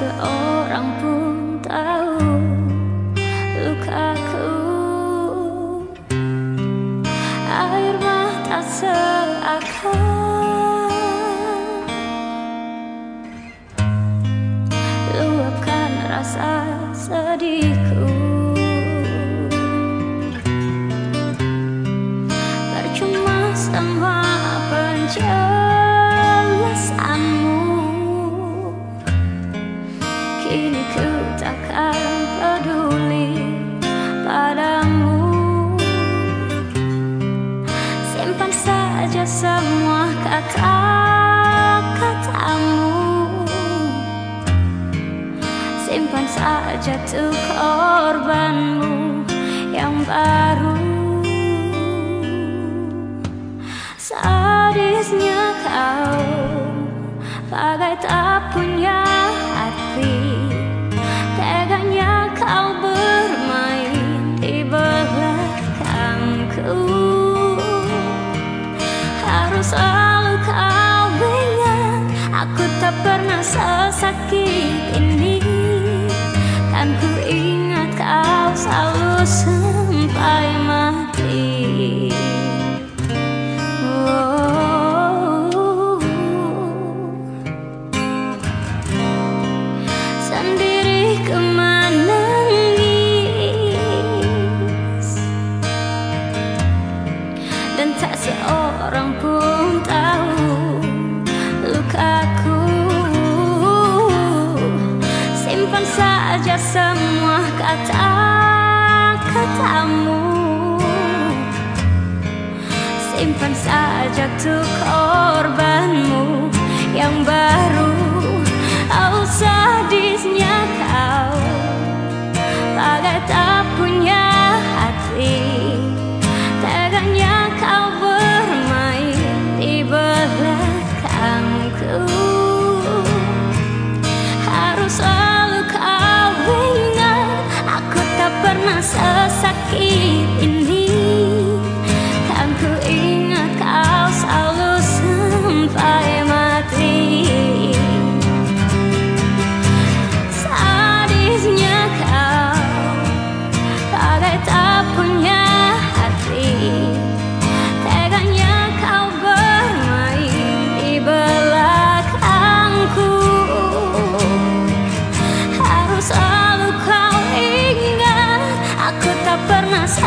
seorang pun tahu lukaku Kini ku takkan peduli padamu. Simpan saja semua kata-katamu. Simpan saja tuh korbanmu yang baru. Sadisnya kau bagai tak punya selalu kau ingat Aku tak pernah sesakit ini Kan ku ingat kau selalu sampai mati oh. Sendiri ke mana saja semua kata-katamu. Simpan saja tuh korbanmu yang baru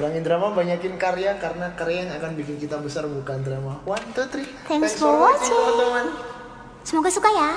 Kurangin drama, banyakin karya karena karya yang akan bikin kita besar bukan drama. One, two, three. Thanks, Thanks for, watching teman-teman. Semoga suka ya.